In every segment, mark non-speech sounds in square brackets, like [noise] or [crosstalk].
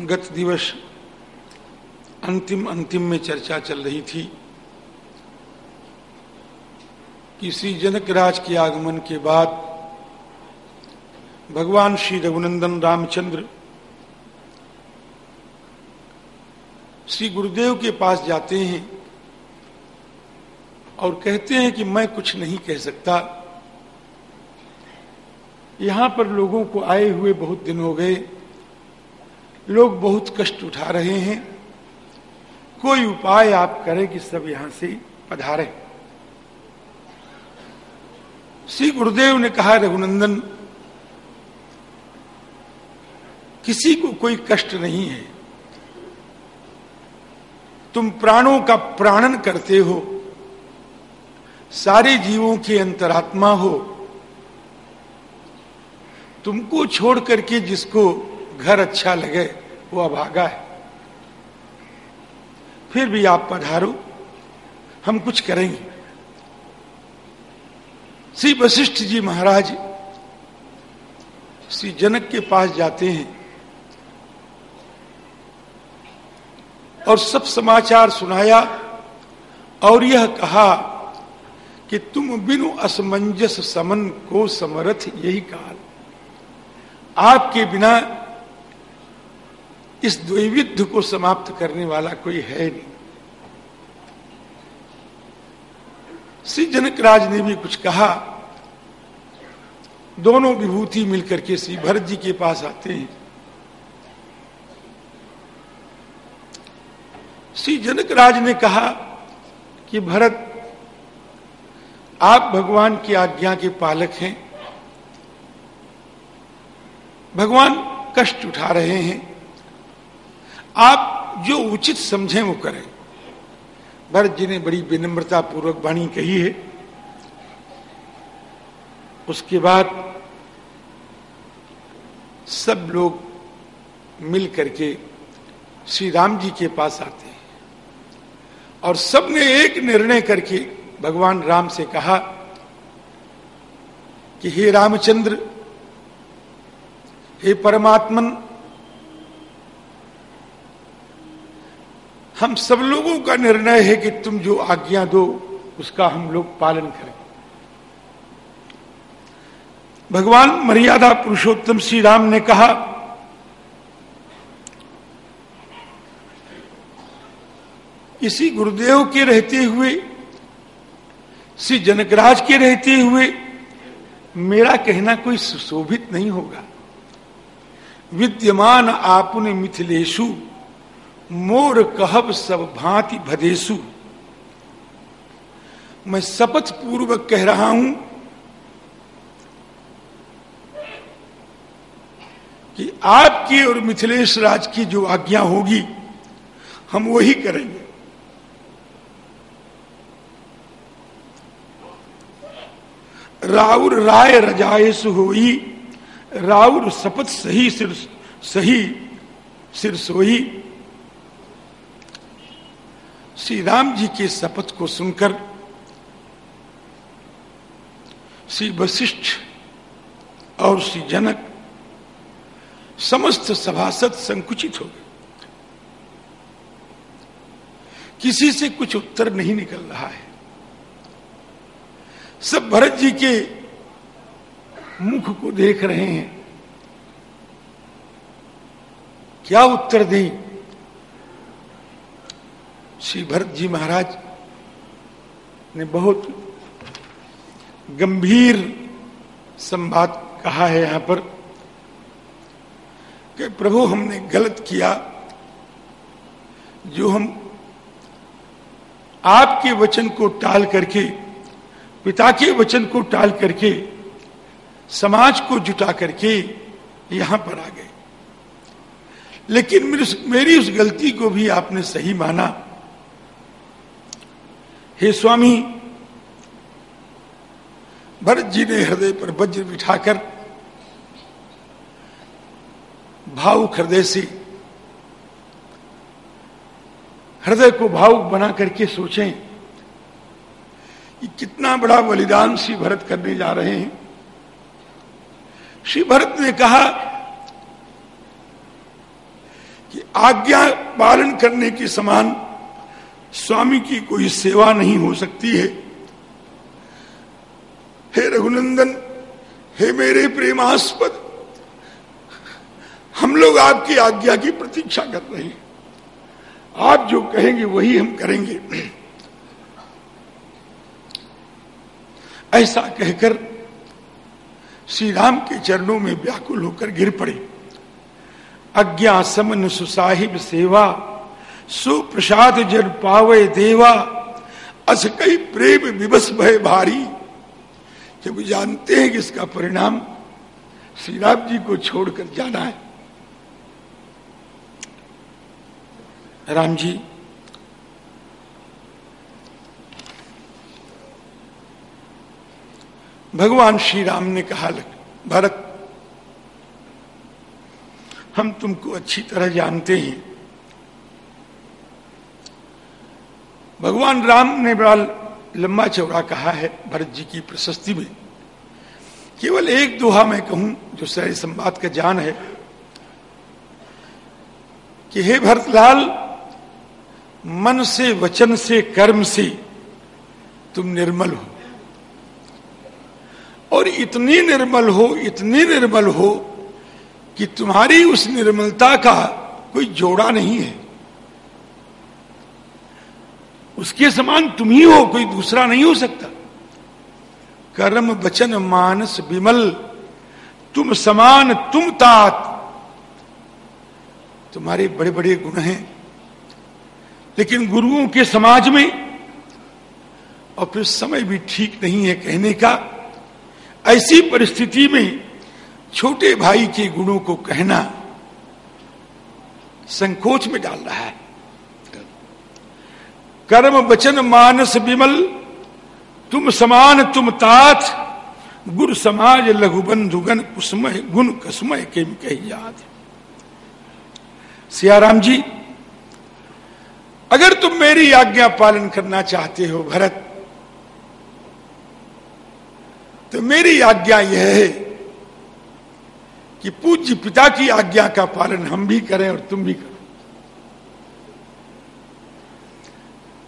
गत दिवस अंतिम अंतिम में चर्चा चल रही थी कि श्री जनक राज के आगमन के बाद भगवान श्री रघुनंदन रामचंद्र श्री गुरुदेव के पास जाते हैं और कहते हैं कि मैं कुछ नहीं कह सकता। यहाँ पर लोगों को आए हुए बहुत दिन हो गए। लोग बहुत कष्ट उठा रहे हैं। कोई उपाय आप करें कि सब यहाँ से पधारे। श्री गुरुदेव ने कहा, रघुनंदन, किसी को कोई कष्ट नहीं है। तुम प्राणों का प्राणन करते हो। सारे जीवों के अंतरात्मा हो। तुमको छोड़ करके जिसको घर अच्छा लगे, वो अभागा है फिर भी आप पधारो हम कुछ करेंगे। श्री वशिष्ठ जी महाराज श्री जनक के पास जाते हैं और सब समाचार सुनाया और यह कहा कि तुम बिनु असमंजस समन को समरथ यही काल। आपके बिना इस द्वैविध्य को समाप्त करने वाला कोई है नहीं। श्री जनक राज ने भी कुछ कहा, दोनों विभूति मिलकर के श्री भरत जी के पास आते हैं। श्री जनक राज ने कहा कि भरत, आप भगवान की आज्ञा के पालक हैं। भगवान कष्ट उठा रहे हैं। आप जो उचित समझें वो करें। भरत जी ने बड़ी विनम्रता पूर्वक वाणी कही है। उसके बाद सब लोग मिल करके श्री राम जी के पास आते हैं। और सबने एक निर्णय करके भगवान राम से कहा कि हे रामचंद्र, हे परमात्मन हम सब लोगों का निर्णय है कि तुम जो आज्ञा दो, उसका हम लोग पालन करें। भगवान मर्यादा पुरुषोत्तम श्री राम ने कहा, इसी गुरुदेव के रहते हुए, श्री जनकराज के रहते हुए, मेरा कहना कोई सुशोभित नहीं होगा। विद्यमान आपने मिथिलेशु मोर कहब सब भांति भदेशु मैं शपथ पूर्वक कह रहा हूँ कि आपकी और मिथिलेश राज की जो आज्ञा होगी, हम वही करेंगे। राउर राय रजायस होई, राउर शपथ सही सिर सही सिर सोई श्री राम जी के शपथ को सुनकर श्री वशिष्ठ और श्री जनक समस्त सभासद संकुचित हो गए। किसी से कुछ उत्तर नहीं निकल रहा है। सब भरत जी के मुख को देख रहे हैं। क्या उत्तर दें? श्री भरत जी महाराज ने बहुत गंभीर संवाद कहा है यहाँ पर कि प्रभु हमने गलत किया, जो हम आपके वचन को टाल करके, पिता के वचन को टाल करके, समाज को जुटा करके यहाँ पर आ गए। लेकिन मेरी उस गलती को भी आपने सही माना। हे स्वामी भरत जी ने हृदय पर वज्र बिठाकर भावुक हृदय से, हृदय को भावुक बना करके सोचें कि कितना बड़ा बलिदान श्री भरत करने जा रहे हैं। श्री भरत ने कहा कि आज्ञा पालन करने के समान स्वामी की कोई सेवा नहीं हो सकती है। हे रघुनंदन, हे मेरे प्रेमास्पद, हम लोग आपकी आज्ञा की प्रतीक्षा कर रहे हैं। आप जो कहेंगे, वही हम करेंगे। ऐसा कहकर श्री राम के चरणों में व्याकुल होकर गिर पड़े। अज्ञा समन सुसाहिब सेवा सुप्रसाद जन पावे देवा, अस कई प्रेम विवश भय भारी। जब जानते हैं कि इसका परिणाम श्री राम जी को छोड़कर जाना है। राम जी, भगवान श्री राम ने कहा भरत, हम तुमको अच्छी तरह जानते हैं। भगवान राम ने बड़ा लंबा चौड़ा कहा है भरत जी की प्रशस्ति में। केवल एक दोहा मैं कहूँ, जो सारे संवाद का जान है, कि हे भरतलाल, मन से, वचन से, कर्म से तुम निर्मल हो। और इतनी निर्मल हो, इतनी निर्मल हो, कि तुम्हारी उस निर्मलता का कोई जोड़ा नहीं है। उसके समान तुम ही हो, कोई दूसरा नहीं हो सकता। कर्म, वचन, मानस, विमल, तुम समान, तुम तात। तुम्हारे बड़े बड़े गुण हैं। लेकिन गुरुओं के समाज में और फिर समय भी ठीक नहीं है कहने का, ऐसी परिस्थिति में छोटे भाई के गुणों को कहना संकोच में डाल रहा है। कर्म वचन मानस विमल, तुम समान तुम तात, गुरु समाज लघु बंधुगन कुसमय, गुण कसमय के याद। सियाराम जी, अगर तुम मेरी आज्ञा पालन करना चाहते हो भरत तो मेरी आज्ञा यह है कि पूज्य पिता की आज्ञा का पालन हम भी करें और तुम भी करो।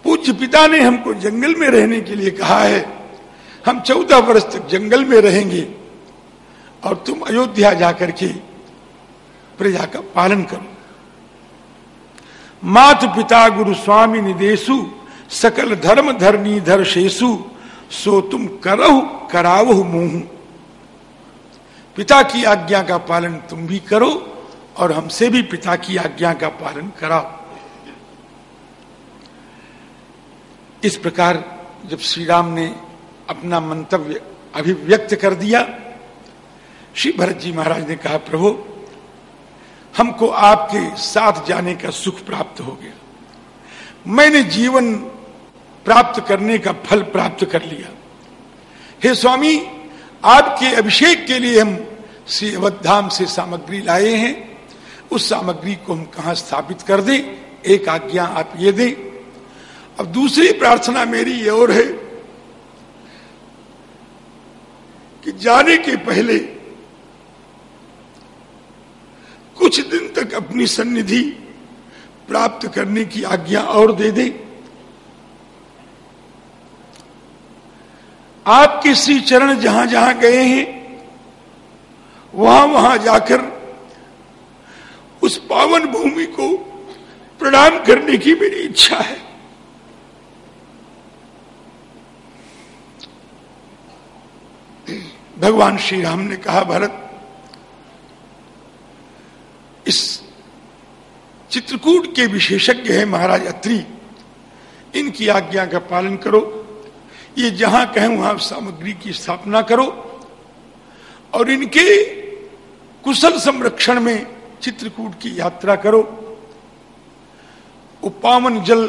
पूज्य पिता ने हमको जंगल में रहने के लिए कहा है, हम चौदह वर्ष तक जंगल में रहेंगे और तुम अयोध्या जाकर के प्रजा का पालन करो। मात पिता गुरु स्वामी निदेशु, सकल धर्म धरनी धर शेषु, सो तुम करहु करावहु मुँह। पिता की आज्ञा का पालन तुम भी करो और हमसे भी पिता की आज्ञा का पालन कराओ। इस प्रकार जब श्री राम ने अपना मंतव्य अभिव्यक्त कर दिया, श्री भरत जी महाराज ने कहा, प्रभु, हमको आपके साथ जाने का सुख प्राप्त हो गया। मैंने जीवन प्राप्त करने का फल प्राप्त कर लिया। हे स्वामी, आपके अभिषेक के लिए हम श्री अवधाम से सामग्री लाए हैं। उस सामग्री को हम कहा स्थापित कर दें? एक आज्ञा आप ये दें अब दूसरी प्रार्थना मेरी ये और है कि जाने के पहले कुछ दिन तक अपनी सन्निधि प्राप्त करने की आज्ञा और दे दे। आपके श्री चरण जहाँ जहाँ गए हैं वहाँ वहाँ जाकर उस पावन भूमि को प्रणाम करने की मेरी इच्छा है। भगवान श्री राम ने कहा, भरत, इस चित्रकूट के विशेषज्ञ है महाराज अत्री। इनकी आज्ञा का पालन करो। ये जहाँ कहें वहाँ सामग्री की स्थापना करो और इनके कुशल संरक्षण में चित्रकूट की यात्रा करो। उपावन जल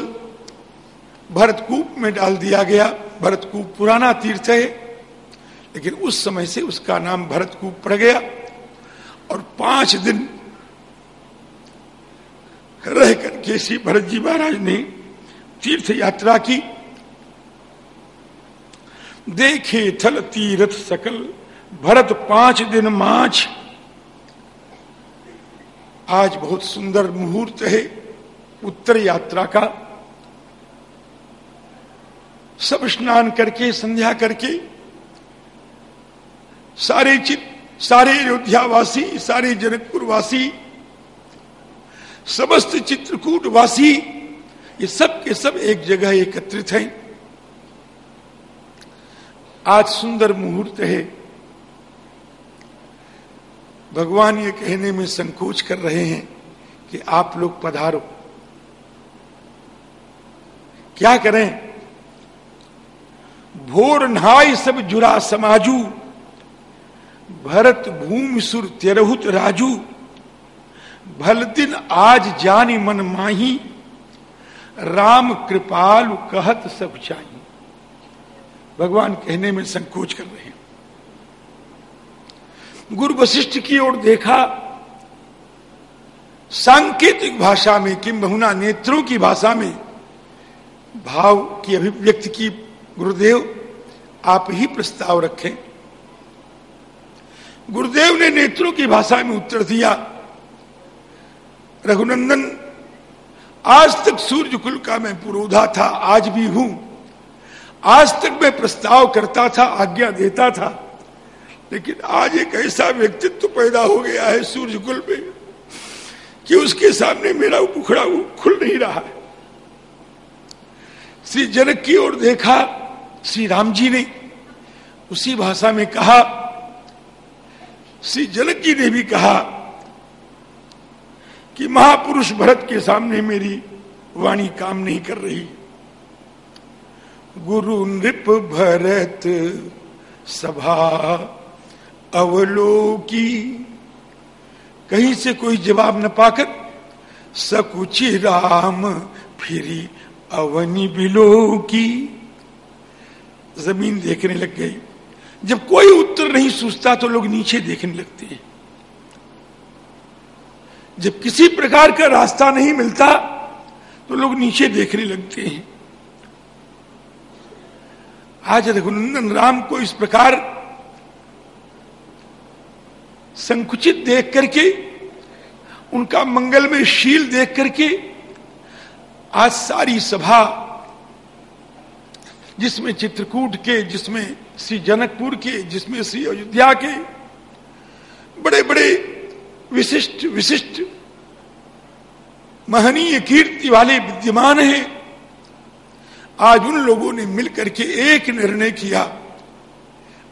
भरतकूप में डाल दिया गया। भरतकूप पुराना तीर्थ है। लेकिन उस समय से उसका नाम भरतकूप पड़ गया और पाँच दिन रह करके श्री भरत जी महाराज ने तीर्थ यात्रा की। देखे थल तीर्थ सकल, भरत पाँच दिन माछ आज बहुत सुंदर मुहूर्त है उत्तर यात्रा का। सब स्नान करके, संध्या करके सारे चित, सारे अयोध्यावासी, सारे जनकपुर वासी समस्त चित्रकूट वासी ये सब के सब एक जगह एकत्रित हैं। आज सुंदर मुहूर्त है। भगवान ये कहने में संकोच कर रहे हैं कि आप लोग पधारो। क्या करें? भोर नहाय सब जुरा समाजू। भरत भूमि सुर तेरहुत राजू, भल दिन आज जानी मन माही, राम कृपाल कहत सब चाहिए भगवान कहने में संकोच कर रहे हैं। गुरु वशिष्ठ की ओर देखा, सांकेतिक भाषा में किम बहुना नेत्रों की भाषा में भाव की अभिव्यक्ति की गुरुदेव, आप ही प्रस्ताव रखें। गुरुदेव ने नेत्रों की भाषा में उत्तर दिया। रघुनंदन, आज तक सूर्य कुल का मैं पुरोधा था, आज भी हूँ। आज तक मैं प्रस्ताव करता था, आज्ञा देता था। लेकिन आज एक ऐसा व्यक्तित्व पैदा हो गया है सूर्य कुल में कि उसके सामने मेरा मुखड़ा खुल नहीं रहा है। श्री जनक की ओर देखा, श्री राम जी ने उसी भाषा में कहा श्री जनक जी ने भी कहा कि महापुरुष भरत के सामने मेरी वाणी काम नहीं कर रही। गुरु नृप भरत सभा अवलोकी, कहीं से कोई जवाब न पाकर सकुचि राम फिरी अवनी बिलो की ज़मीन देखने लग गई। जब कोई उत्तर नहीं सूझता तो लोग नीचे देखने लगते हैं। जब किसी प्रकार का रास्ता नहीं मिलता तो लोग नीचे देखने लगते हैं। आज रघुनंदन राम को इस प्रकार संकुचित देख करके, उनका मंगल में शील देख करके आज सारी सभा, जिसमें चित्रकूट के, जिसमें श्री जनकपुर के, जिसमें श्री अयोध्या के बड़े बड़े विशिष्ट विशिष्ट महनीय कीर्ति वाले विद्यमान हैं। आज उन लोगों ने मिलकर के एक निर्णय किया।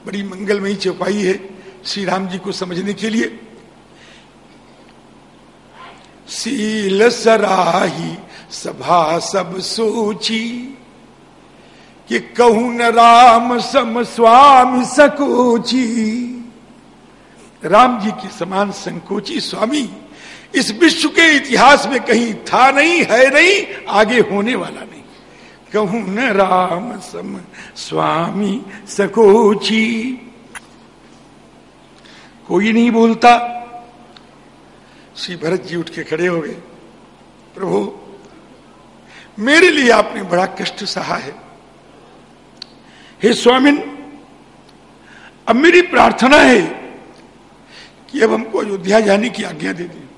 बड़ी मंगलमयी चौपाई है श्री राम जी को समझने के लिए। सील सराही सभा सब सोची। कि कहू न राम सम स्वामी सकोची। राम जी के समान संकोची स्वामी, इस विश्व के इतिहास में कहीं था नहीं, है नहीं, आगे होने वाला नहीं। कहू न राम सम स्वामी सकोची। कोई नहीं बोलता। श्री भरत जी उठ के खड़े हो गए। प्रभु, मेरे लिए आपने बड़ा कष्ट सहा है। हे स्वामिन, अब मेरी प्रार्थना है कि अब हमको अयोध्या जाने की आज्ञा दे दी।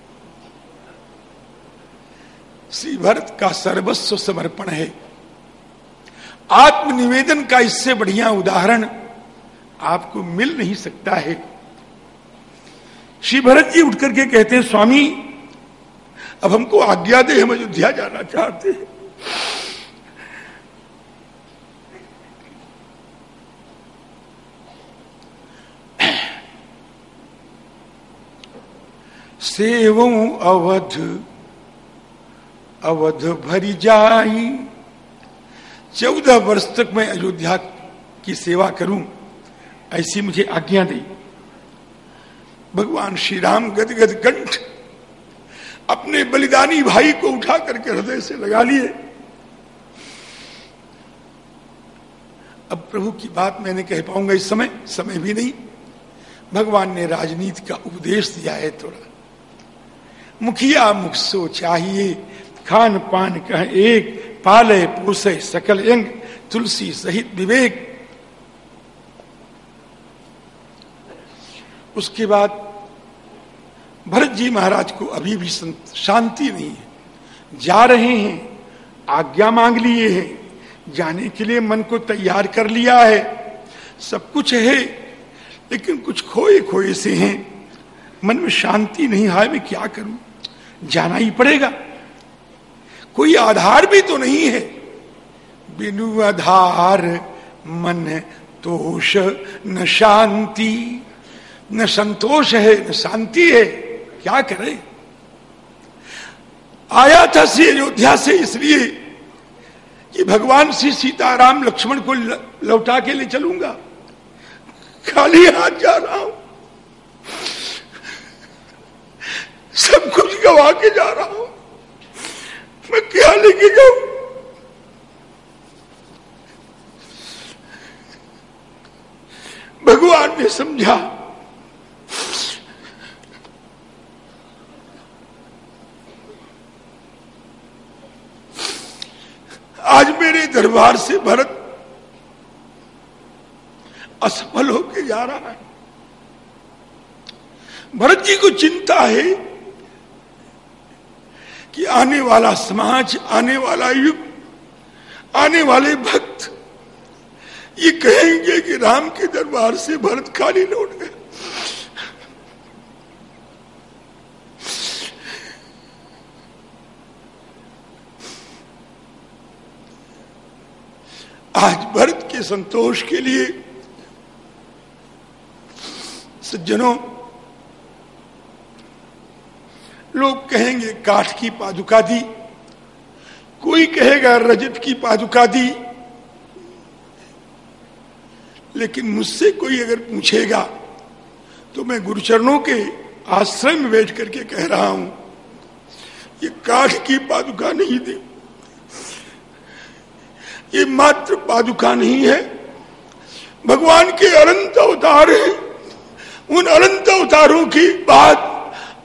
श्री भरत का सर्वस्व समर्पण है। आत्मनिवेदन का इससे बढ़िया उदाहरण आपको मिल नहीं सकता है। श्री भरत जी उठ करके कहते हैं, स्वामी, अब हमको आज्ञा दे, हम अयोध्या जाना चाहते हैं। सेवो अवध अवध भरी जाई। चौदह वर्ष तक मैं अयोध्या की सेवा करूँ, ऐसी मुझे आज्ञा दी। भगवान श्री राम गदगद कंठ अपने बलिदानी भाई को उठा करके हृदय से लगा लिए। अब प्रभु की बात मैंने कह पाऊँगा, इस समय समय भी नहीं। भगवान ने राजनीति का उपदेश दिया है थोड़ा। मुखिया मुख सो चाहिए। खान पान कह एक, पाले पोसे सकल अंग तुलसी सहित विवेक। उसके बाद भरत जी महाराज को अभी भी शांति नहीं है। जा रहे हैं, आज्ञा मांग लिए हैं, जाने के लिए मन को तैयार कर लिया है। सब कुछ है, लेकिन कुछ खोए खोए से हैं। मन में शांति नहीं है मैं क्या करूँ? जाना ही पड़ेगा। कोई आधार भी तो नहीं है। बिनु आधार मन तोष, न शांति। न संतोष है, न शांति है। क्या करे? आया था श्री अयोध्या से इसलिए कि भगवान श्री सीताराम लक्ष्मण को लौटा के ले चलूँगा। खाली हाथ जा रहा हूँ सब कुछ गवा के जा रहा हूँ। मैं क्या लेके जाऊँ? भगवान ने समझा। आज मेरे दरबार से भरत असफल होके जा रहा है। भरत जी को चिंता है कि आने वाला समाज, आने वाला युग, आने वाले भक्त, ये कहेंगे कि राम के दरबार से भरत खाली लौट गए। आज भरत के संतोष के लिए सज्जनों लोग कहेंगे, काठ की पादुका दी। कोई कहेगा, रजत की पादुका दी। लेकिन मुझसे कोई अगर पूछेगा तो मैं गुरुचरणों के आश्रय में बैठ करके कह रहा हूँ, ये काठ की पादुका नहीं दी। ये मात्र पादुका नहीं है। भगवान के अनंत अवतार है। उन अनंत अवतारों की बात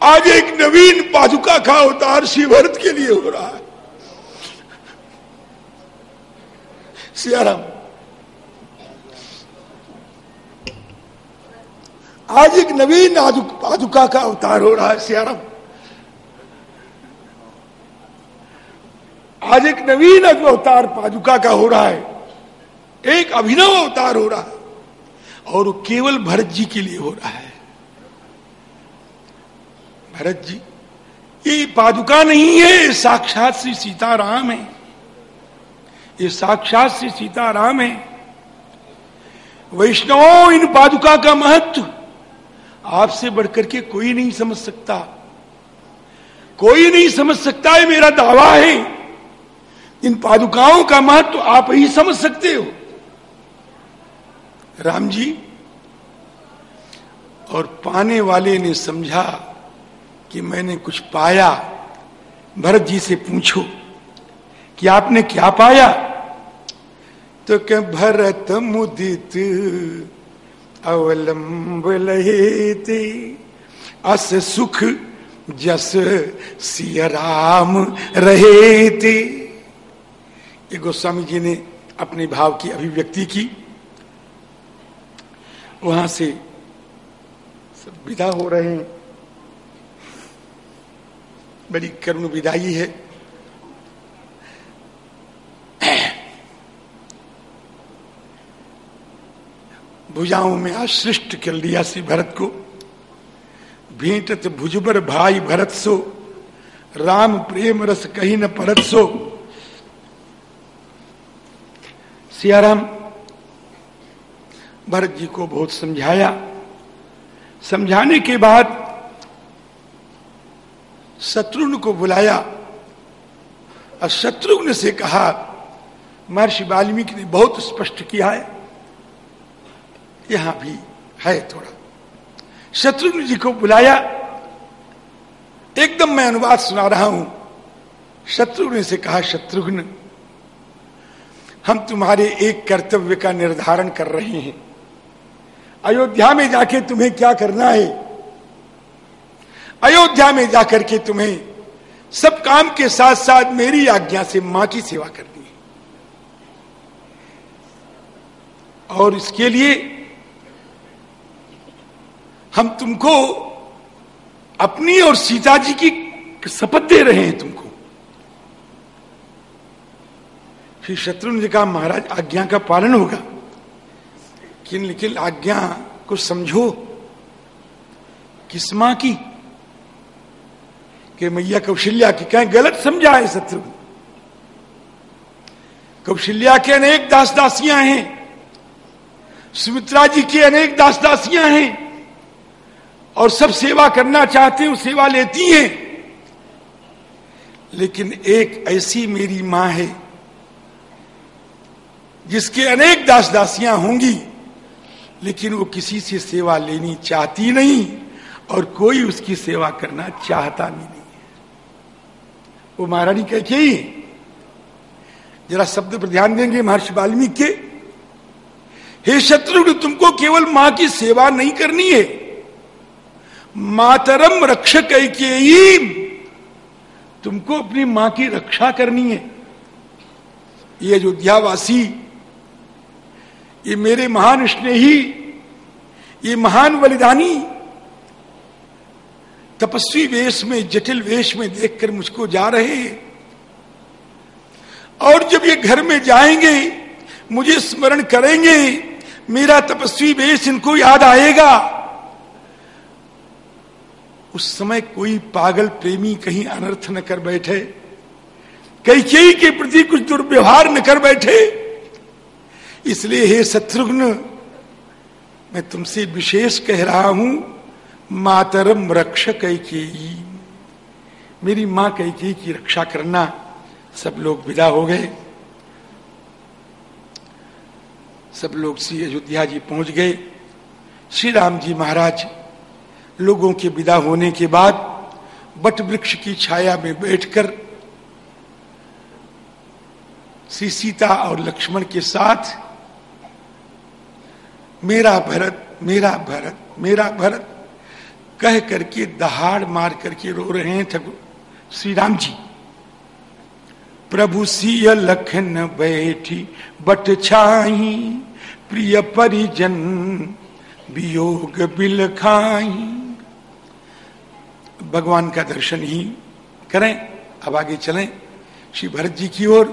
आज एक नवीन पादुका का अवतार शिवरत के लिए हो रहा है। सियाराम, आज एक नवीन पादुका का अवतार हो रहा है, सियाराम। आज एक नवीन अवतार पादुका का हो रहा है, एक अभिनव अवतार हो रहा है, और केवल भरत जी के लिए हो रहा है। भरत जी, ये पादुका नहीं है साक्षात श्री सीताराम है। ये साक्षात श्री सीताराम है। वैष्णव, इन पादुका का महत्व आपसे बढ़कर के कोई नहीं समझ सकता। कोई नहीं समझ सकता है मेरा दावा है। इन पादुकाओं का महत्व आप ही समझ सकते हो। राम जी, और पाने वाले ने समझा कि मैंने कुछ पाया, भरत जी से पूछो, कि आपने क्या पाया? तो क्या भरत मुदित अवलंब लहेते अस सुख जस सिया राम रहे थे ये गोस्वामी जी ने अपने भाव की अभिव्यक्ति की। वहाँ से सब विदा हो रहे हैं। बड़ी करुण विदाई है। भुजाओं में आश्रिष्ट कर लिया श्री भरत को। भेंटत भुजबर भाई भरत सो। राम प्रेम रस कहीं न परत सो। सियाराम, भरत जी को बहुत समझाया। समझाने के बाद शत्रुघ्न को बुलाया। और शत्रुघ्न से कहा, महर्षि वाल्मीकि ने बहुत स्पष्ट किया है। यहाँ भी है थोड़ा। शत्रुघ्न जी को बुलाया। एकदम मैं अनुवाद सुना रहा हूँ। शत्रुघ्न से कहा, शत्रुघ्न, हम तुम्हारे एक कर्तव्य का निर्धारण कर रहे हैं। अयोध्या में जाके तुम्हें क्या करना है? अयोध्या में जाकर के तुम्हें सब काम के साथ साथ मेरी आज्ञा से माँ की सेवा करनी है। और इसके लिए हम तुमको अपनी और सीता जी की शपथ दे रहे हैं तुमको। फिर शत्रु ने कहा महाराज आज्ञा का पालन होगा। किन लेकिन आज्ञा को समझो। किस माँ की? कि मैया कौशल्या की कहें, गलत समझा है शत्रु। कौशल्या के अनेक दास दासियाँ हैं। सुमित्रा जी की अनेक दास दासियाँ हैं। और सब सेवा करना चाहते हैं, सेवा लेती हैं। लेकिन एक ऐसी मेरी माँ है, जिसके अनेक दास दासियाँ होंगी, लेकिन वो किसी से सेवा लेनी चाहती नहीं, और कोई उसकी सेवा करना चाहता नहीं। वो महारानी कैसे ही जरा शब्द पर ध्यान देंगे महर्षि वाल्मीकि के। हे शत्रु तुमको केवल माँ की सेवा नहीं करनी है, मातरम रक्षक तुमको अपनी माँ की रक्षा करनी है। ये अयोध्यावासी, ये मेरे महान स्नेही, ये महान बलिदानी तपस्वी वेश में, जटिल वेश में देखकर मुझको जा रहे हैं। और जब ये घर में जाएँगे, मुझे स्मरण करेंगे, मेरा तपस्वी वेश इनको याद आएगा। उस समय कोई पागल प्रेमी कहीं अनर्थ न कर बैठे कई के प्रति कुछ दुर्व्यवहार न कर बैठे। इसलिए हे शत्रुघ्न, मैं तुमसे विशेष कह रहा हूँ मातरम रक्ष कैकेयी मेरी माँ कैकेयी की रक्षा करना सब लोग विदा हो गए। सब लोग श्री अयोध्या जी पहुँच गए। श्री राम जी महाराज, लोगों के विदा होने के बाद बट वृक्ष की छाया में बैठकर श्री सीता और लक्ष्मण के साथ, मेरा भरत मेरा भरत मेरा भरत कह करके दहाड़ मार करके रो रहे हैं ठाकुर श्री राम जी। प्रभु सिय लखन बैठी बट छाई, प्रिय परिजन वियोग बिल खाई। भगवान का दर्शन ही करें, अब आगे चलें। श्री भरत जी की ओर।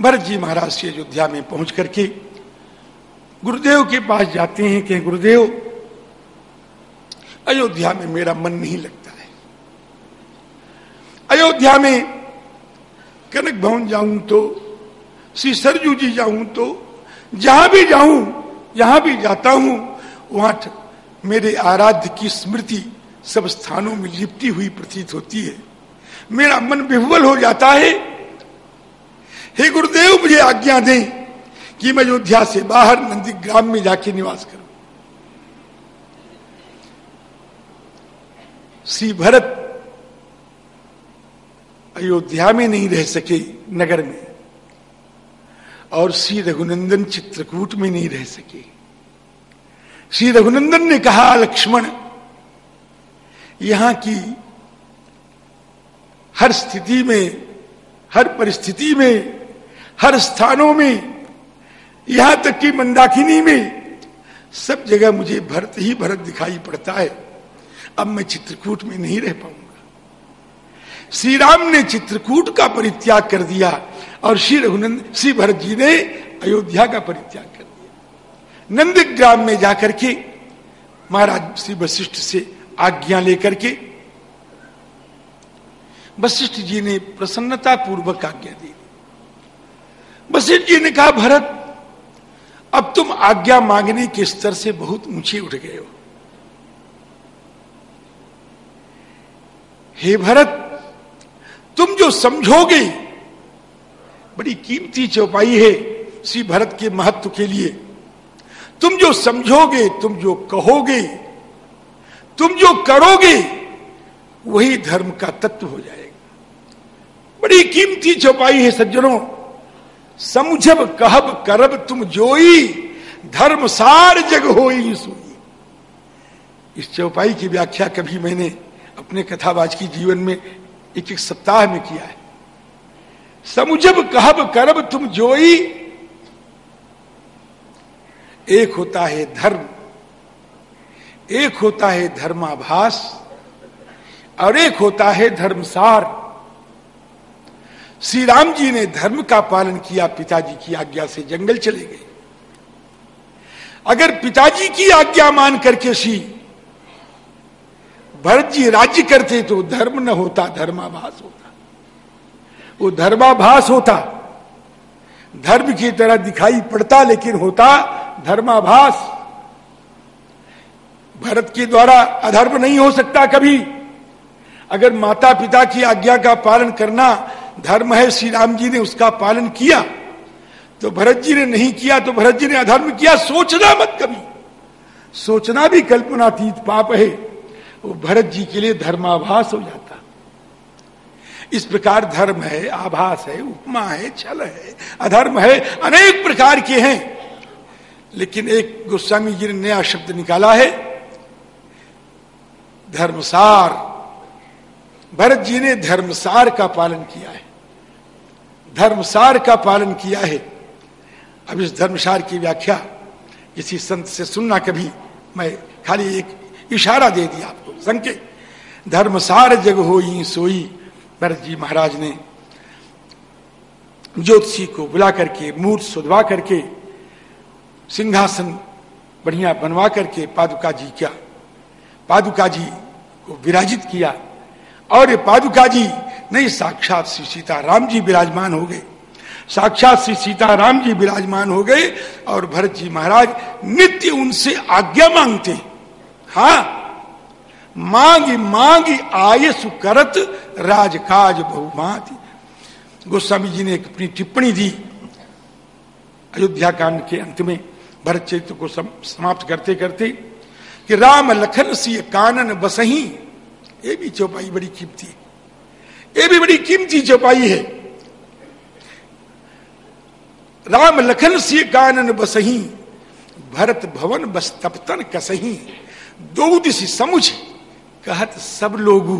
भरत जी महाराज से अयोध्या में पहुँच करके गुरुदेव के पास जाते हैं कि गुरुदेव अयोध्या में मेरा मन नहीं लगता है। अयोध्या में कनक भवन जाऊँ तो श्री सरजू जी जाऊँ तो जहाँ भी जाऊँ जहाँ भी जाता हूँ, वहाँ मेरे आराध्य की स्मृति सब स्थानों में लिपटी हुई प्रतीत होती है। मेरा मन विह्वल हो जाता है। हे गुरुदेव, मुझे आज्ञा दें कि मैं अयोध्या से बाहर नंदीग्राम में जाके निवास करूँ। श्री भरत अयोध्या में नहीं रह सके नगर में और श्री रघुनंदन चित्रकूट में नहीं रह सके। श्री रघुनंदन ने कहा, लक्ष्मण, यहाँ की हर स्थिति में, हर परिस्थिति में, हर स्थानों में, यहाँ तक कि मंदाकिनी में, सब जगह मुझे भरत ही भरत दिखाई पड़ता है। अब मैं चित्रकूट में नहीं रह पाऊँगा। श्री राम ने चित्रकूट का परित्याग कर दिया और श्री रघुनंद, श्री भरत जी ने अयोध्या का परित्याग कर दिया। नंदग्राम में जाकर के महाराज श्री वशिष्ठ से आज्ञा लेकर के वशिष्ठ जी ने प्रसन्नता पूर्वक आज्ञा दी। वशिष्ठ जी ने कहा, भरत, अब तुम आज्ञा मांगने के स्तर से बहुत ऊँचे उठ गए हो। हे भरत, तुम जो समझोगे, बड़ी कीमती चौपाई है श्री भरत के महत्व के लिए। तुम जो समझोगे, तुम जो कहोगे, तुम जो करोगे, वही धर्म का तत्व हो जाएगा। बड़ी कीमती चौपाई है सज्जनों, समझब कहब करब तुम जोई, धर्म सार जग हो सुई। इस चौपाई की व्याख्या कभी मैंने अपने कथावाच की जीवन में एक एक सप्ताह में किया है। समुझब कहब करब तुम जोई। एक होता है धर्म, एक होता है धर्माभास, और एक होता है धर्मसार। श्री राम जी ने धर्म का पालन किया, पिताजी की आज्ञा से जंगल चले गए। अगर पिताजी की आज्ञा मान करके श्री भरत जी राज्य करते तो धर्म न होता, धर्माभास होता। वो धर्माभास होता। धर्म की तरह दिखाई पड़ता लेकिन होता धर्माभास। भरत के द्वारा अधर्म नहीं हो सकता कभी। अगर माता पिता की आज्ञा का पालन करना धर्म है, श्री राम जी ने उसका पालन किया तो भरत जी ने नहीं किया तो भरत जी ने अधर्म किया, सोचना मत कभी। सोचना भी कल्पनातीत पाप है। वो भरत जी के लिए धर्माभास हो जाता। इस प्रकार धर्म है, आभास है, उपमा है, छल है, अधर्म है, अनेक प्रकार के हैं। लेकिन एक गोस्वामी जी ने नया शब्द निकाला है, धर्मसार। भरत जी ने धर्मसार का पालन किया है। धर्मसार का पालन किया है। अब इस धर्मसार की व्याख्या किसी संत से सुनना कभी मैं खाली एक इशारा दे दिया आपको। संके धर्मसार जग हो सोई भरत जी महाराज ने ज्योतिषी को बुला करके, मूर्त सुधवा करके, सिंहासन बढ़िया बनवा करके पादुका जी क्या? पादुका जी को विराजित किया और ये पादुका जी नहीं, साक्षात श्री सीताराम जी विराजमान हो गए। साक्षात श्री सीताराम जी विराजमान हो गए और भरत जी महाराज नित्य उनसे आज्ञा मांगते। हा मांगी मांगी आय सुकरत राजकाज बहुमाति गोस्वामी जी ने एक अपनी टिप्पणी दी अयोध्या कांड के अंत में, भरत चरित्र को समाप्त करते करते, कि राम लखन सी कानन बसही, ये भी चौपाई बड़ी कीमती है। ये भी बड़ी कीमती चौपाई है। राम लखन सी कानन बसही, भरत भवन बस तपतन कसही, दो दिशी समुझ कहत सब लोगू,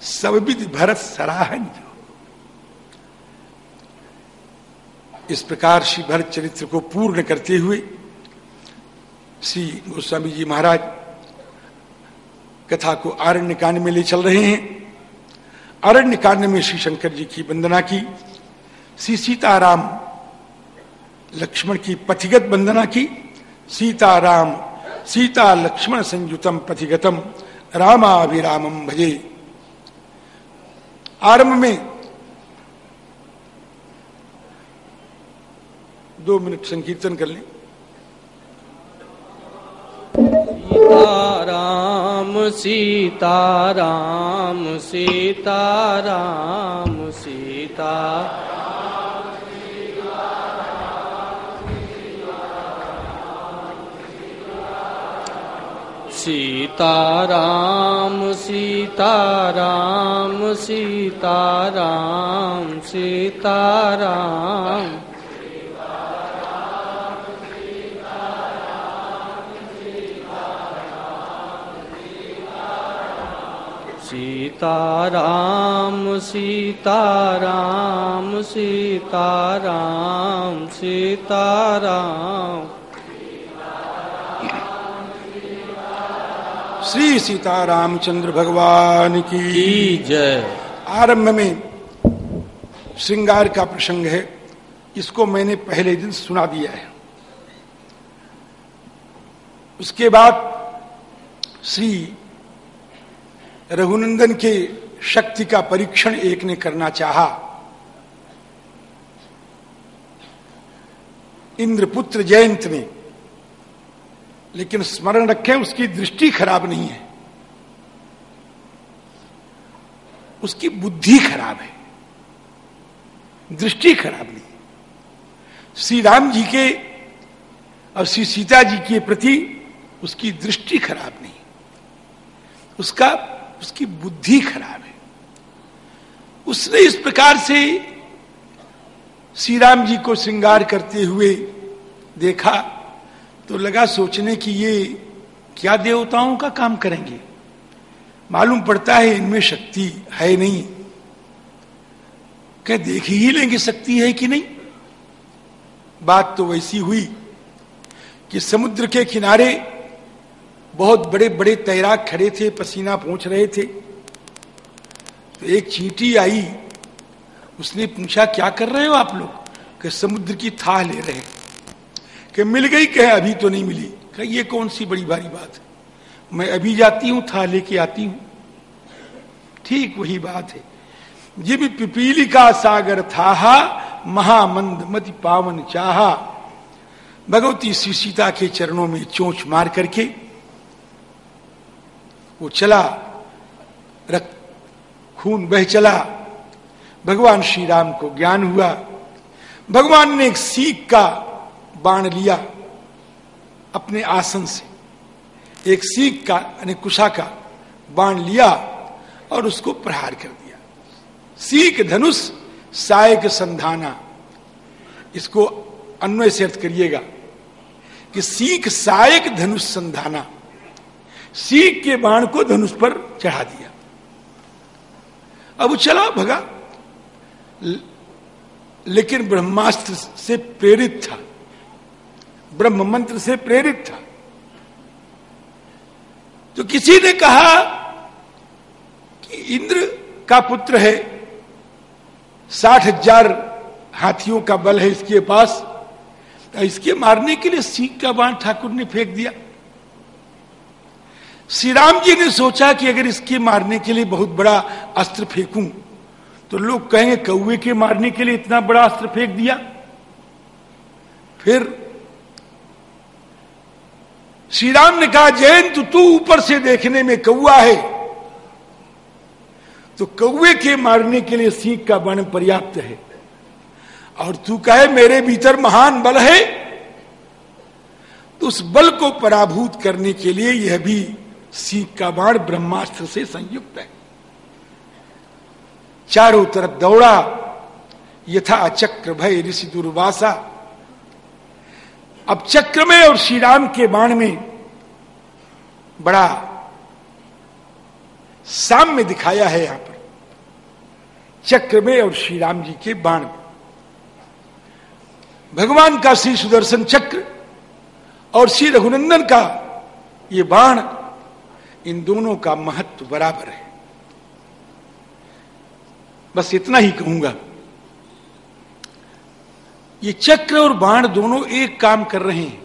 सब विद भरत सराहन इस प्रकार श्री भरत चरित्र को पूर्ण करते हुए श्री गोस्वामी जी महाराज कथा को आरण्य कांड में ले चल रहे हैं। अरण्य कांड में श्री शंकर जी की वंदना की, श्री सीताराम लक्ष्मण की पथिगत वंदना की, सीताराम, सीता लक्ष्मण संयुतम पथिगतम रामाभिरामम भजे। आरंभ में दो मिनट संकीर्तन कर लें। सीताराम सीताराम सीताराम सीता सीताराम सीताराम सीताराम सीताराम। सीताराम सीताराम सीताराम सीताराम। श्री सीतारामचंद्र भगवान की जय। आरंभ में श्रृंगार का प्रसंग है। इसको मैंने पहले दिन सुना दिया है। उसके बाद श्री रघुनंदन के शक्ति का परीक्षण एक ने करना चाहा। इंद्रपुत्र जयंत ने लेकिन स्मरण रखें, उसकी दृष्टि खराब नहीं है। उसकी बुद्धि खराब है। दृष्टि खराब नहीं। श्री राम जी के और श्री सीता जी के प्रति उसकी दृष्टि खराब नहीं। उसका, उसकी बुद्धि खराब है। उसने इस प्रकार से श्री राम जी को श्रृंगार करते हुए देखा। तो लगा सोचने की ये क्या देवताओं का काम करेंगे? मालूम पड़ता है इनमें शक्ति है नहीं। क्या देख ही लेंगे शक्ति है कि नहीं? बात तो वैसी हुई कि समुद्र के किनारे बहुत बड़े बड़े तैराक खड़े थे, पसीना पहुँच रहे थे। तो एक चींटी आई, उसने पूछा, क्या कर रहे हो आप लोग? कि समुद्र की थाह ले रहे हैं। कि मिल गई कहे, अभी तो नहीं मिली। कहे, ये कौन सी बड़ी भारी बात है? मैं अभी जाती हूँ था लेके आती हूँ। ठीक वही बात है। जिब पिपीली का सागर था महामंद मति पावन चाहा। भगवती श्री सीता के चरणों में चोंच मार करके वो चला, रक्त, खून बह चला। भगवान श्री राम को ज्ञान हुआ। भगवान ने एक सीख का बाण लिया अपने आसन से। एक सीख का, यानी कुशा का बाण लिया और उसको प्रहार कर दिया। सीख धनुष सायक संधाना। इसको अन्वय से अर्थ करिएगा कि सीख सायक धनुष संधाना। सीख के बाण को धनुष पर चढ़ा दिया। अब चला भगा। लेकिन ब्रह्मास्त्र से प्रेरित था। ब्रह्म मंत्र से प्रेरित था। तो किसी ने कहा कि इंद्र का पुत्र है, साठ हज़ार हाथियों का बल है इसके पास तो इसके मारने के लिए सीख का बाण ठाकुर ने फेंक दिया। श्री राम जी ने सोचा कि अगर इसके मारने के लिए बहुत बड़ा अस्त्र फेंकूं तो लोग कहेंगे कौए के मारने के लिए इतना बड़ा अस्त्र फेंक दिया। फिर श्री राम ने कहा, जैन तो तू ऊपर से देखने में कौआ है। तो कौए के मारने के लिए सीख का बण पर्याप्त है। और तू कहे, मेरे भीतर महान बल है। तो उस बल को पराभूत करने के लिए यह भी सीख का बाण ब्रह्मास्त्र से संयुक्त है। चारों तरफ़ दौड़ा, यथा चक्र भय ऋषि दुर्वासा अब चक्र में और श्री राम के बाण में बड़ा साम्य दिखाया है यहाँ पर। चक्र में और श्री राम जी के बाण में। भगवान का श्री सुदर्शन चक्र और श्री रघुनंदन का ये बाण, इन दोनों का महत्व बराबर है। बस इतना ही कहूँगा। ये चक्र और बाण दोनों एक काम कर रहे हैं।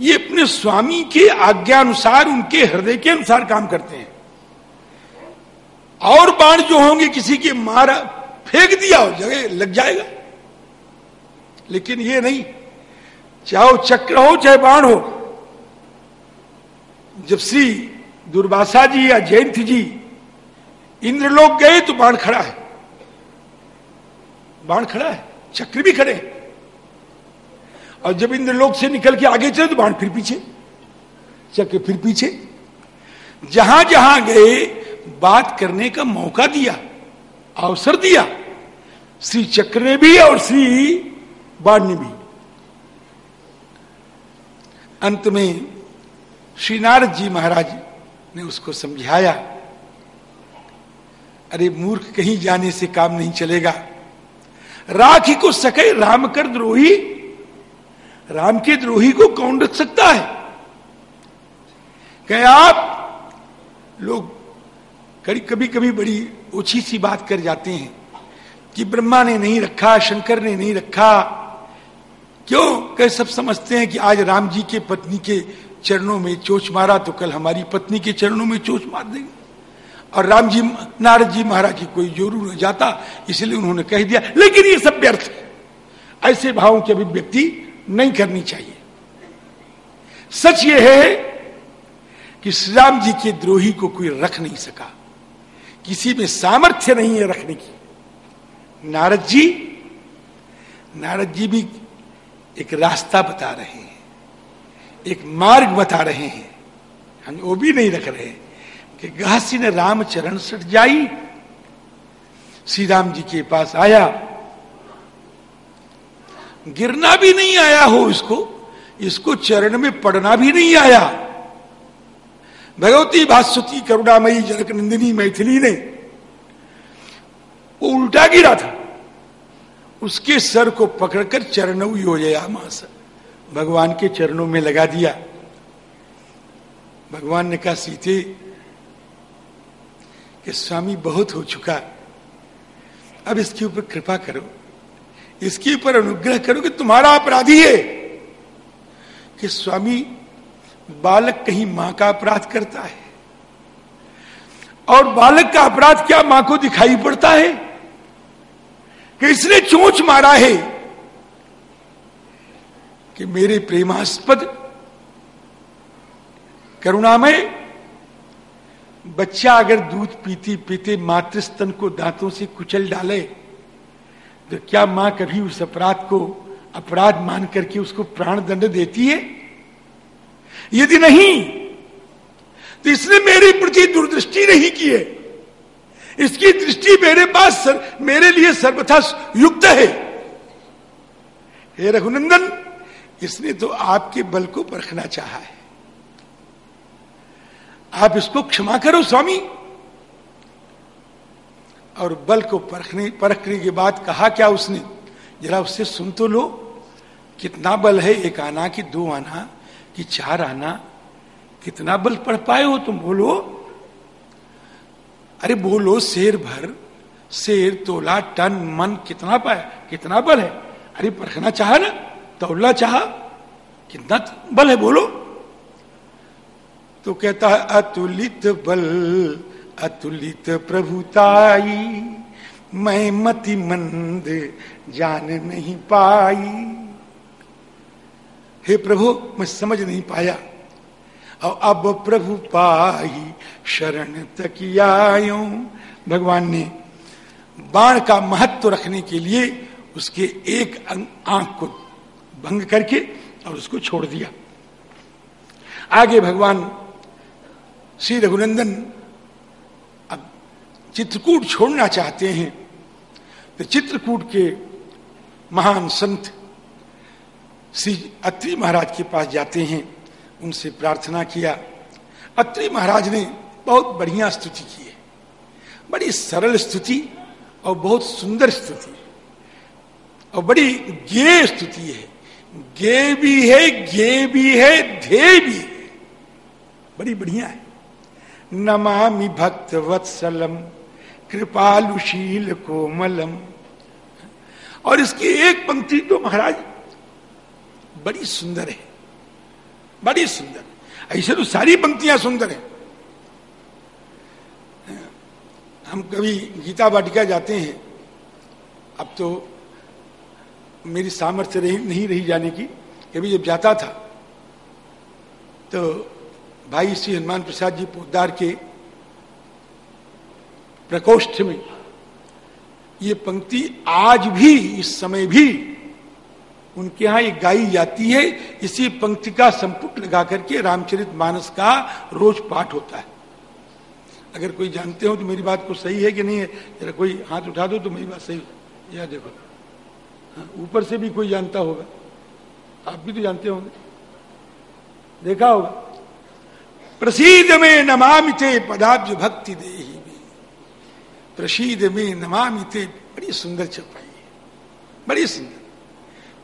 ये अपने स्वामी के आज्ञा अनुसार उनके हृदय के अनुसार काम करते हैं। और बाण जो होंगे, किसी के मारा, फेंक दिया हो, जगह लग जाएगा। लेकिन ये नहीं। चाहे चक्र हो, चाहे बाण हो, जब श्री दुर्वासा जी या जयंत जी इंद्रलोक गए तो बाण खड़ा है। बाण खड़ा है। चक्र भी खड़े और जब इंद्रलोक से निकल के आगे चले तो बाण फिर पीछे। चक्र फिर पीछे। जहाँ जहाँ गए, बात करने का मौका दिया, अवसर दिया, श्री चक्र ने भी और श्री बाण ने भी। अंत में श्री नारद जी महाराज ने उसको समझाया, अरे मूर्ख कहीं जाने से काम नहीं चलेगा। राखी को सके, राम कर द्रोही। राम के द्रोही को कौन रख सकता है? कहे आप, लोग कभी कभी बड़ी ओछी सी बात कर जाते हैं कि ब्रह्मा ने नहीं रखा, शंकर ने नहीं रखा। क्यों? कह सब समझते हैं कि आज राम जी के पत्नी के चरणों में चोच मारा तो कल हमारी पत्नी के चरणों में चोच मार देंगे। और राम जी नारद जी महाराज की कोई जोरू न जाता, इसलिए उन्होंने कह दिया, लेकिन ये सब व्यर्थ। है ऐसे भावों की अभिव्यक्ति नहीं करनी चाहिए। सच ये है कि श्री राम जी के द्रोही को कोई रख नहीं सका। किसी में सामर्थ्य नहीं है रखने की। नारद जी नारद जी भी एक रास्ता बता रहे हैं, एक मार्ग बता रहे हैं। हम वो भी नहीं रख रहे कि घासी ने रामचरण सट जाई। श्री राम जी के पास आया। गिरना भी नहीं आया हो इसको इसको चरण में पड़ना भी नहीं आया। भगवती भास्वती करुणामयी जनक नंदिनी मैथिली ने वो उल्टा गिरा था। उसके सर को पकड़कर चरण योजया मास, भगवान के चरणों में लगा दिया। भगवान ने कहा, सीते कि स्वामी बहुत हो चुका अब इसके ऊपर कृपा करो। इसके ऊपर अनुग्रह करो कि तुम्हारा अपराधी है। कि स्वामी बालक कहीं माँ का अपराध करता है। और बालक का अपराध क्या माँ को दिखाई पड़ता है? कि इसने चोंच मारा है। कि मेरे प्रेमास्पद, करुणामय बच्चा अगर दूध पीती पीते मातृस्तन को दांतों से कुचल डाले तो क्या माँ कभी उस अपराध को अपराध मान करके उसको प्राण दंड देती है? यदि नहीं तो इसने मेरे प्रति दूरदृष्टि नहीं की है। इसकी दृष्टि मेरे पास सर, मेरे लिए सर्वथा युक्त है। हे रघुनंदन इसने तो आपके बल को परखना चाहा है। आप इसको क्षमा करो, स्वामी। और बल को परखने परखने के बाद कहा क्या उसने? जरा उससे सुन तो लो। कितना बल है एक आना कि दो आना, कि चार आना। कितना बल पढ़ पाए हो तुम? बोलो। अरे बोलो, शेर भर, शेर, तोला, टन, मन, कितना पाया? कितना बल है? अरे परखना चाह ना तोला चाह। कितना बल है, बोलो। तो कहता है, अतुलित बल, अतुलित प्रभुताई, मैं मति मंद जान नहीं पाई। हे प्रभु, मैं समझ नहीं पाया। और अब प्रभु पाई शरण तक आयो। भगवान ने बाण का महत्व रखने के लिए उसके एक आँख को भंग करके और उसको छोड़ दिया। आगे भगवान श्री रघुनंदन अब चित्रकूट छोड़ना चाहते हैं तो चित्रकूट के महान संत श्री अत्रि महाराज के पास जाते हैं, उनसे प्रार्थना किया। अत्रि महाराज ने बहुत बढ़िया स्तुति की है। बड़ी सरल स्तुति और बहुत सुंदर स्तुति। और बड़ी गे स्तुति है। गे भी है, गे भी है धे भी है। बड़ी बढ़िया है। नमामि भक्त वत्सलम कृपालुशील कोमलम। और इसकी एक पंक्ति तो महाराज, बड़ी सुंदर है। बड़ी सुंदर। ऐसे तो सारी पंक्तियाँ सुंदर है। हम कभी गीता वाटिका जाते हैं, अब तो मेरी सामर्थ्य रही, नहीं रही जाने की। कभी जब जाता था तो भाई श्री हनुमान प्रसाद जी पोदार के प्रकोष्ठ में ये पंक्ति आज भी इस समय भी उनके यहाँ ये गाई जाती है। इसी पंक्ति का संपुट लगा करके रामचरित मानस का रोज पाठ होता है। अगर कोई जानते हो तो मेरी बात को सही है कि नहीं है? जरा कोई हाथ उठा दो तो मेरी बात सही है। या देखो। हाँ, ऊपर से भी कोई जानता होगा। आप भी तो जानते होंगे। देखा होगा। प्रसीद में नमामिते पदाब्ज भक्ति दे प्रसीद में नमामिते बड़ी सुंदर चौपाई है। बड़ी सुंदर।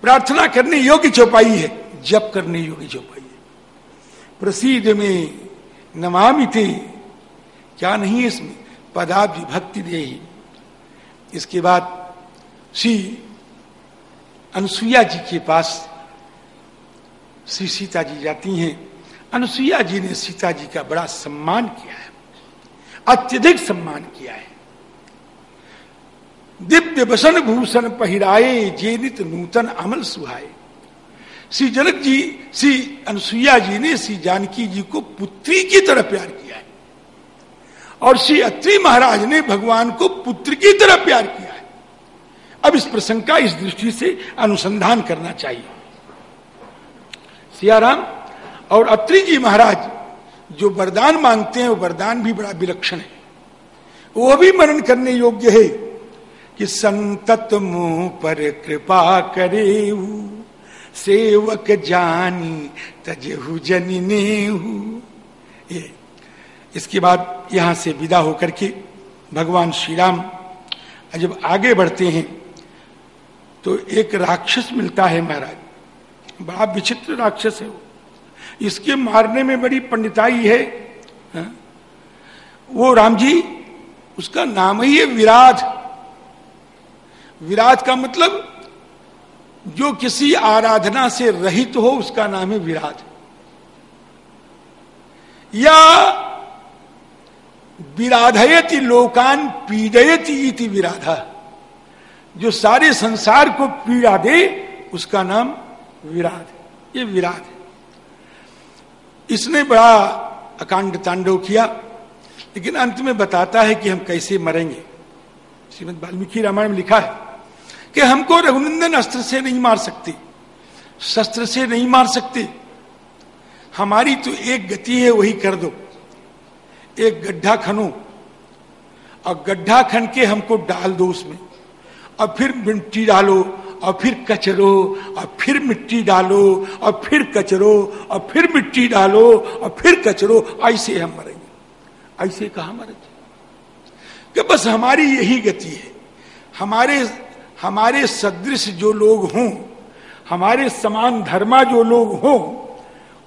प्रार्थना करने योग्य चौपाई है, जप करने योग्य चौपाई है। प्रसीद में नमामिते क्या नहीं है इसमें? पदाब्ज भक्ति दे इसके बाद श्री अनुसुईया जी के पास श्री सीता जी जाती हैं। अनुसुईया जी ने सीता जी का बड़ा सम्मान किया है, अत्यधिक सम्मान किया है। दिव्य बसन भूषण पहिराए, जेनित नूतन अमल सुहाए। श्री जनक जी, श्री अनुसुईया जी ने श्री जानकी जी को पुत्री की तरह प्यार किया है। और श्री अत्रि महाराज ने भगवान को पुत्र की तरह प्यार किया है। अब इस प्रसंग का इस दृष्टि से अनुसंधान करना चाहिए। सियाराम और अत्रि जी महाराज, जो वरदान मांगते हैं, वो वरदान भी बड़ा विलक्षण है। वो भी मनन करने योग्य है कि संतत मुँह पर कृपा करे सेवक जानी तजहु जनी ये, इसके बाद यहाँ से विदा होकर के भगवान श्री राम जब आगे बढ़ते हैं तो एक राक्षस मिलता है महाराज। बड़ा विचित्र राक्षस है वो। इसके मारने में बड़ी पंडिताई है, हा? वो राम जी, उसका नाम ही है विराध। विराध का मतलब जो किसी आराधना से रहित हो, उसका नाम है विराध। या विराधयति लोकान पीड़यति इति विराधा। जो सारे संसार को पीड़ा दे, उसका नाम विराध। ये विराध है। इसने बड़ा अकांड तांडव किया, लेकिन अंत में बताता है कि हम कैसे मरेंगे। श्रीमद वाल्मीकि रामायण में लिखा है कि हमको रघुनंदन अस्त्र से नहीं मार सकते, शस्त्र से नहीं मार सकते। हमारी तो एक गति है, वही कर दो। एक गड्ढा खनो, और गड्ढा खन के हमको डाल दो उसमें, और फिर मिट्टी डालो और फिर कचरो, और फिर मिट्टी डालो, और फिर कचरो, और फिर मिट्टी डालो, और फिर कचरो, ऐसे हम मरेंगे। ऐसे कहा मरेंगे? कि बस हमारी यही गति है। हमारे हमारे सदृश जो लोग हों, हमारे समान धर्मा जो लोग हों,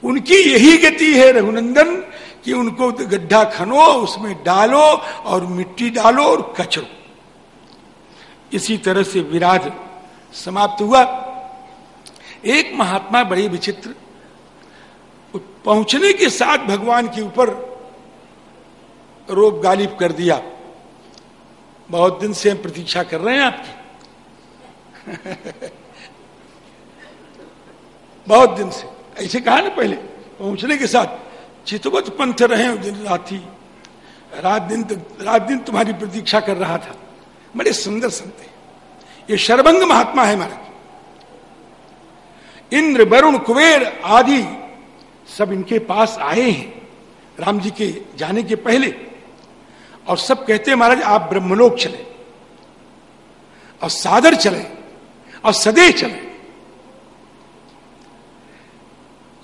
उनकी यही गति है रघुनंदन, कि उनको गड्ढा खनो, उसमें डालो, और मिट्टी डालो, और कचरो। इसी तरह से विराध समाप्त हुआ। एक महात्मा बड़े विचित्र पहुँचने के साथ भगवान के ऊपर रोग गालिब कर दिया। बहुत दिन से हम प्रतीक्षा कर रहे हैं आपकी। [laughs] बहुत दिन से। ऐसे कहा ना पहले, पहुँचने के साथ। चितवत पंथ रहे दिन रात। ही रात दिन रात दिन तुम्हारी प्रतीक्षा कर रहा था। बड़े सुंदर संत है। ये शर्वंग महात्मा है महाराज। इंद्र, वरुण, कुबेर आदि सब इनके पास आए हैं, राम जी के जाने के पहले। और सब कहते महाराज, आप ब्रह्मलोक चले, और सादर चले, और सदैव चले।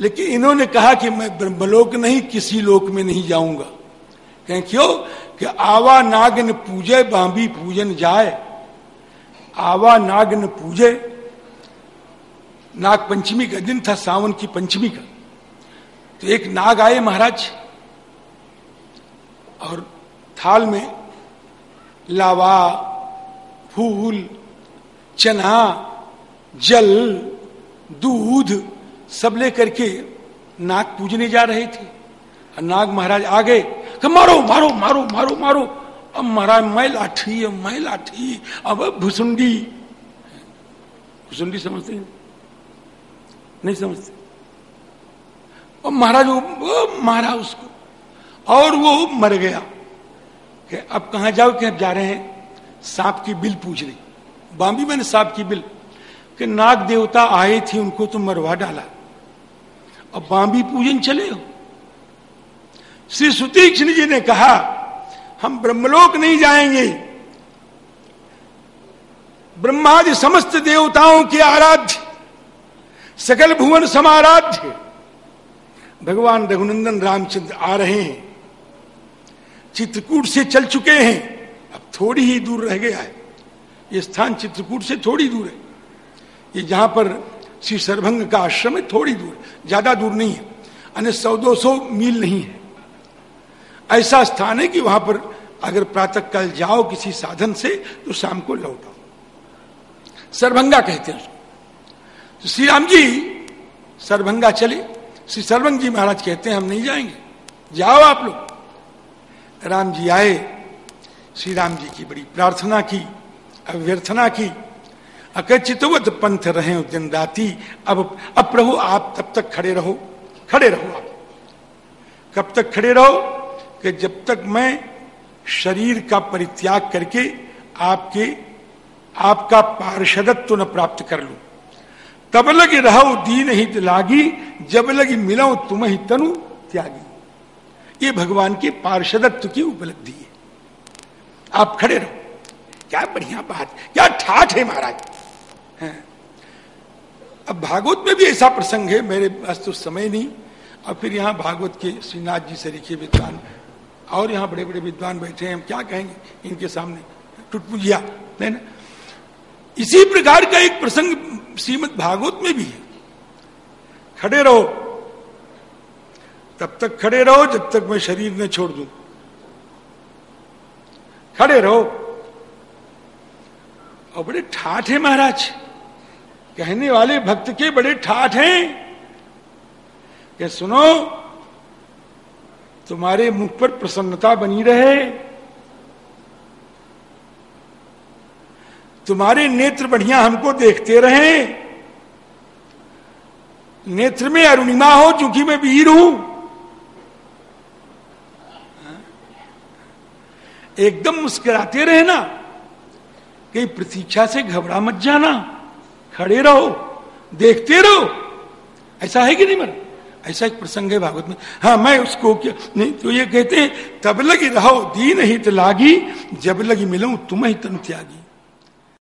लेकिन इन्होंने कहा कि मैं ब्रह्मलोक नहीं, किसी लोक में नहीं जाऊँगा। कहें, क्यों? कि आवा नागन पूजे बांबी पूजन जाए आवा नागन पूजे। नाग पंचमी का दिन था, सावन की पंचमी का। तो एक नाग आए महाराज, और थाल में लावा, फूल, चना, जल, दूध सब लेकर के नाग पूजने जा रहे थे। नाग महाराज आ गए मारो मारो मारो मारो मारो। अब महाराज मैं लाठी अब मैं लाठी अब भुसुंडी। भुसुंडी समझते हैं? नहीं समझते। और महाराज वो मारा उसको। और वो मर गया। कि अब कहा जाओ, कि अब जा रहे हैं? सांप की बिल पूछ रही। बाम्बी मैंने सांप की बिल। कि नाग देवता आए थे, उनको तो मरवा डाला। अब बाम्बी पूजन चले हो। श्री सुतीक्ष्ण जी ने कहा हम ब्रह्मलोक नहीं जाएँगे। ब्रह्मादि समस्त देवताओं के आराध्य, सकल भुवन समाराध्य। भगवान रघुनंदन रामचंद्र आ रहे हैं। चित्रकूट से चल चुके हैं। अब थोड़ी ही दूर रह गया है। ये स्थान चित्रकूट से थोड़ी दूर है। ये जहाँ पर श्री सरभंग का आश्रम है, थोड़ी दूर। ज़्यादा दूर नहीं है। अन्य सौ दो सौ मील नहीं है। ऐसा स्थान है कि वहाँ पर अगर प्रातः काल जाओ किसी साधन से तो शाम को लौटो। सरभंगा कहते हैं उसको। तो श्री राम जी, सरभंगा चले। श्री सरभंग जी महाराज कहते हैं, हम नहीं जाएँगे। जाओ आप लोग। राम जी आए। श्री राम जी की बड़ी प्रार्थना की, अभ्यर्थना की। अकचितवत पंथ रहे दिन राती। अब अब प्रभु आप, तब तक खड़े रहो। खड़े रहो आप। कब तक खड़े रहो? कि जब तक मैं शरीर का परित्याग करके आपके, आपका पार्षदत्व न प्राप्त कर लू, तब लगे रहो दीन हित लागी, जब लगी मिलो तुम ही तनु त्यागी। ये भगवान के पार्षदत्व की उपलब्धि है। आप खड़े रहो। क्या बढ़िया बात, क्या ठाठ है महाराज। है। अब भागवत में भी ऐसा प्रसंग है, मेरे पास तो समय नहीं। और फिर यहाँ भागवत के श्रीनाथ जी से लिखे विद्वान और यहाँ बड़े बड़े विद्वान बैठे हैं, हम क्या कहेंगे? इनके सामने टुटपुजिया, नहीं ना? इसी प्रकार का एक प्रसंग श्रीमद भागवत में भी है। खड़े रहो। तब तक खड़े रहो, जब तक मैं शरीर न छोड़ दू। खड़े रहो। और बड़े ठाठ है महाराज। कहने वाले भक्त के बड़े ठाठ हैं। कि सुनो तुम्हारे मुख पर प्रसन्नता बनी रहे। तुम्हारे नेत्र बढ़िया हमको देखते रहे। नेत्र में अरुणिमा हो चूँकि मैं वीर हूँ। एकदम मुस्कुराते रहे ना कि प्रतीक्षा से घबरा मत जाना। खड़े रहो, देखते रहो। ऐसा है कि नहीं मरा ऐसा एक प्रसंग है भागवत में। हाँ मैं उसको क्या नहीं तो ये कहते तब लगी रहो, दीन हित लागी, जब लगी मिलूं तुम ही तन त्यागी।